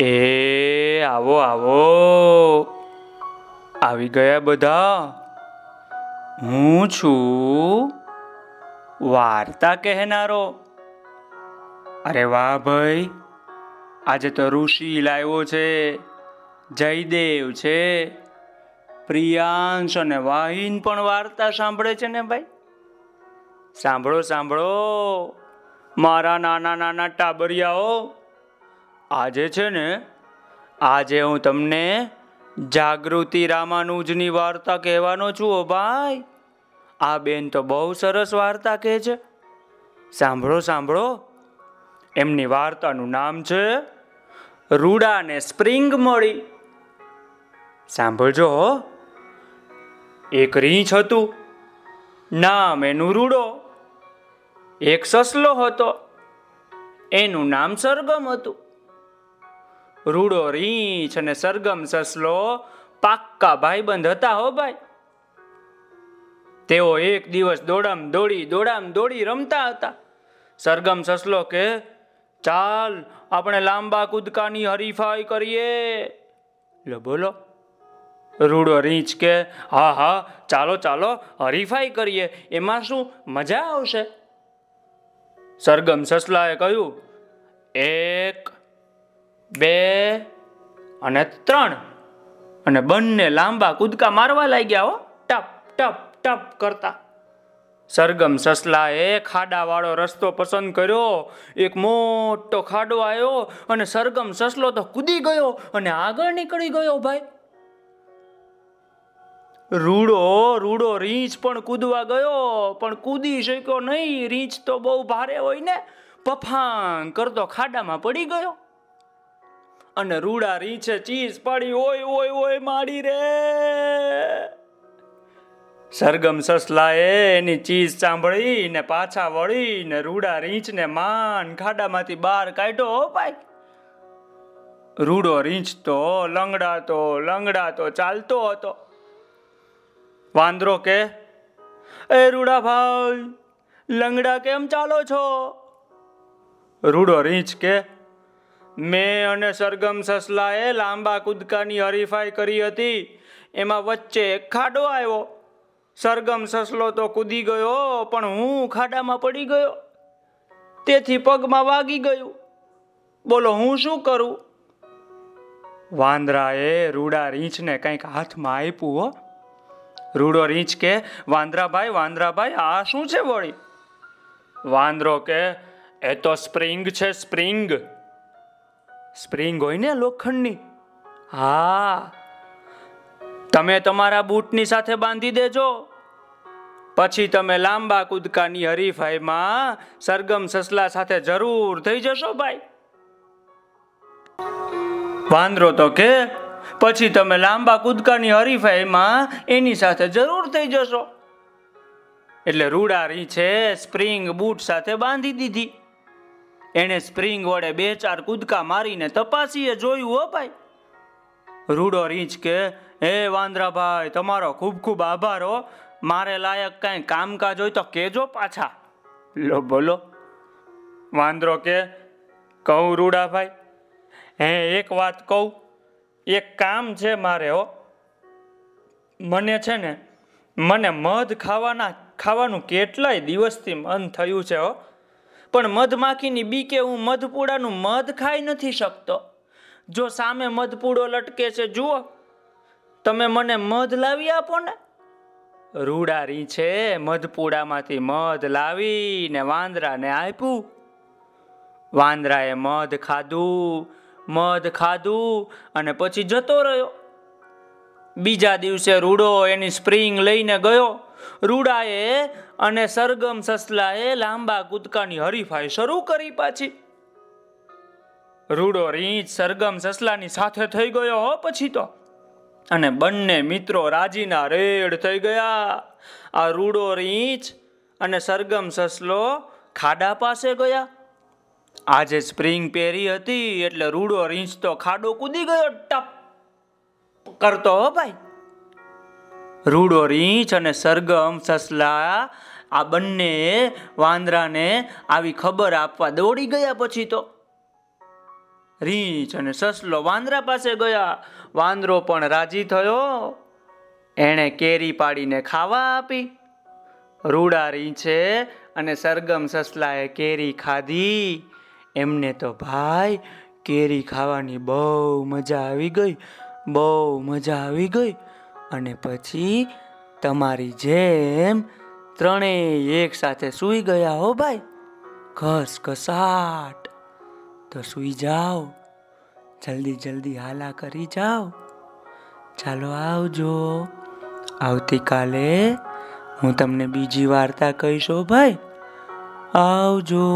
એ આવો આવો. આવી ગયા બધા. હું છું વાર્તા કહેનારો. અરે વાહ ભાઈ, આજે તો ઋષિ લાવ્યો છે, જયદેવ છે. પ્રિયાંશ અને વાહિન પણ વાર્તા સાંભળે છે ને ભાઈ? સાંભળો સાંભળો. મારા નાના નાના ટાબરિયાઓ આજે છે ને, આજે હું તમને જાગૃતિ રામાનુજની વાર્તા કહેવાનો છું ઓ ભાઈ. આ બેન તો બહુ સરસ વાર્તા કહે છે. સાંભળો સાંભળો. એમની વાર્તાનું નામ છે, રૂડાને સ્પ્રિંગ મળી. સાંભળજો. એક રીંછ હતું, નામ એનું રૂડો. એક સસલો હતો, એનું નામ સરગમ હતું. રૂડો રીંછ અને સરગમ સસલો પાક્કા ભાઈબંધ હતા હો ભાઈ. તેઓ એક દિવસ દોડામ દોડી દોડામ દોડી રમતા હતા. સરગમ સસલો કે, ચાલ, આપણે લાંબા કૂદકાની હરીફાઈ કરીએ. લો, બોલો. રૂડો રીંછ કે, હા હા, ચાલો ચાલો, હરીફાઈ કરીએ, એમાં શું મજા આવશે? સરગમ સસલાએ કહ્યું, એક બે અને ત્રણ. અને બંને લાંબા કૂદકા મારવા લાગ્યા હો. ટપ ટપ ટપ કરતા. સરગમ સસલાએ ખાડાવાળો રસ્તો પસંદ કર્યો. એક મોટો ખાડો આવ્યો અને સરગમ સસલો તો કૂદી ગયો અને આગળ નીકળી ગયો ભાઈ. રૂડો રૂડો રીંછ પણ કૂદવા ગયો, પણ કૂદી શક્યો નહીં. રીંછ તો બહુ ભારે હોય ને. પફાંગ કરતો ખાડામાં પડી ગયો. અને રૂડા રીંછે ચીઝ પાડી, ઓય ઓય ઓય, માડી રે. સરગમ સસલાએ એની ચીજ સાંભળી ને પાછા વળી ને રૂડા રીંછને માન ખાડામાંથી બહાર કાઢ્યો ભાઈ. રૂડો રીંછ તો લંગડાતો લંગડાતો, ચાલતો હતો. વાંદરો કે, એ રૂડા ભાઈ, લંગડા કેમ ચાલો છો? રૂડો રીંછ કે મેં અને સરગમ સસલાએ લાંબા કૂદકાની હરીફાઈ કરી હતી. એમાં વચ્ચે ખાડો આવ્યો. સરગમ સસલો તો કૂદી ગયો, પણ હું ખાડામાં પડી ગયો. તેથી પગમાં વાગી ગયું. બોલો, હું શું કરું? વાંદરાએ રૂડા રીંછને કંઈક હાથમાં આપ્યું હો. રૂડો રીંછ કે, વાંદરાભાઈ વાંદરાભાઈ, આ શું છે વળી? વાંદરો કે, એ તો સ્પ્રિંગ છે, સ્પ્રિંગ. સ્પ્રિંગ હોય ને લોખંડની? હા. તમે તમારા બૂટની સાથે બાંધી દેજો. પછી તમે લાંબા કૂદકાની હરીફાઈમાં સરગમ સસલા સાથે જરૂર થઈ જશો ભાઈ. વાંદરો તો કે, પછી તમે લાંબા કૂદકાની હરીફાઈમાં એની સાથે જરૂર થઈ જશો. એટલે રૂડારી છે સ્પ્રિંગ બૂટ સાથે બાંધી દીધી. એણે સ્પ્રિંગ વડે બે ચાર કૂદકા મારીને તપાસીએ જોયું હો ભાઈ. રૂડો રીંચ કે, હે વાંદરાભાઈ તમારો ખૂબ ખૂબ આભાર, હો. મારે લાયક કાંઈ કામકાજ હોય તો કેજો પાછા. લો, બોલો. વાંદરો કે, કહું રૂડાભાઈ હે, એક વાત કહું. એક કામ છે મારે, હો. મને છે ને, મને મધ ખાવાના, ખાવાનું કેટલાય દિવસથી મન થયું છે, હો. પણ મધમાખીની બીકે હું મધપૂડાનું મધ ખાઈ નથી શકતો. જો સામે મધપૂડો લટકે છે, જુઓ. તમે મને મધ લાવી આપો ને? રૂડારી છે મધપૂડામાંથી મધ લાવીને વાંદરાને આપ્યું. વાંદરાએ મધ ખાધું મધ ખાધું અને પછી જતો રહ્યો. બીજા દિવસે રૂડો એની સ્પ્રિંગ લઈને ગયો. રૂડાએ અને સરગમ સસલાએ લાંબા કૂદકાની હરીફાઈ શરૂ કરી પાછી. રૂડો રીંચ સરગમ સસલાની સાથે થઈ ગયો હો પછી તો. અને બંને મિત્રો રાજીના રેડ થઈ ગયા. આ રૂડો રીંચ અને સરગમ સસલો ખાડા પાસે ગયા. આજે સ્પ્રિંગ પહેરી હતી એટલે રૂડો રીંચ તો ખાડો કૂદી ગયો ટપ. કરતો હો ભાઈ. રૂડો રીંછ અને સરગમ સસલા આ બંને વાંદરાને આવી ખબર આપવા દોડી ગયા પછી તો. રીંછ અને સસલો વાંદરા પાસે ગયા. વાંદરો પણ રાજી થયો. એણે કેરી પાડીને ખાવા આપી. રૂડા રીંછે અને સરગમ સસલાએ કેરી ખાધી. એમને તો ભાઈ, કેરી ખાવાની બહુ મજા આવી ગઈ. બહુ મજા આવી ગઈ અને પછી તમારી જેમ ત્રણેય એક સાથે સૂઈ ગયા હો ભાઈ. ઘસ ઘસાટ. તો સૂઈ જાઓ. જલ્દી જલ્દી હાલા કરી જાઓ. ચાલો આવજો. આવતીકાલે હું તમને બીજી વાર્તા કહીશો ભાઈ. આવજો.